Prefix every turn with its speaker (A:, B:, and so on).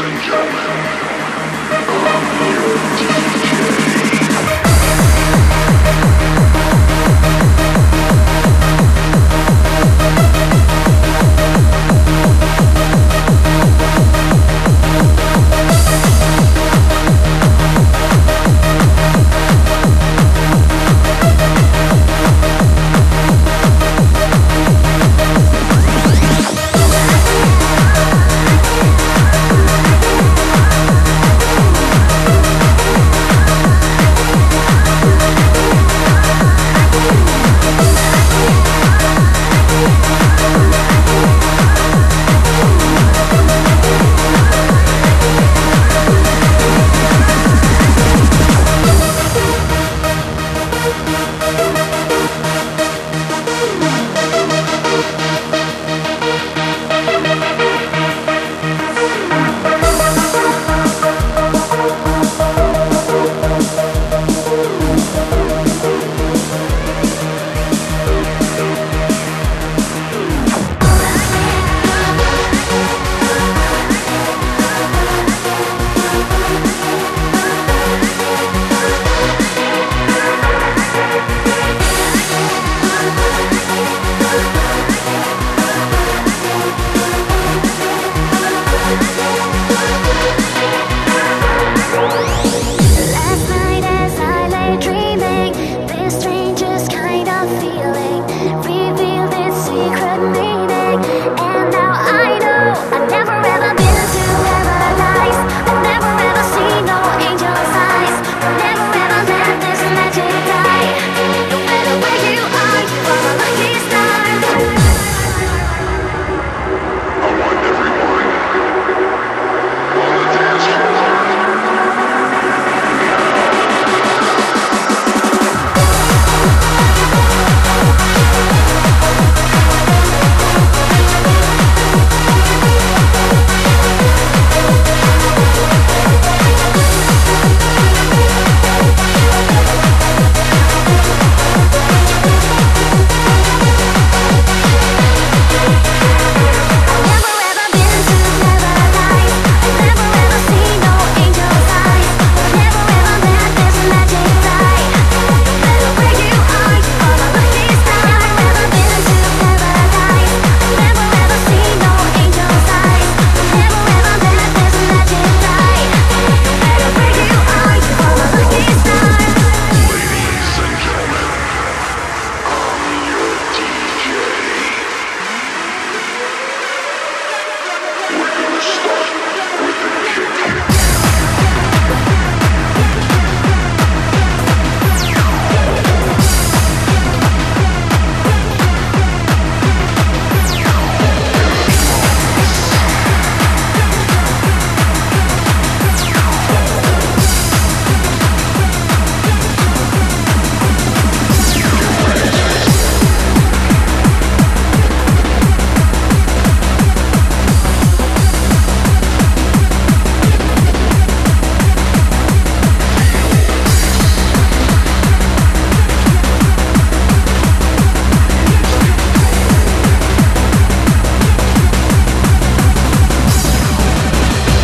A: And gentlemen, Thank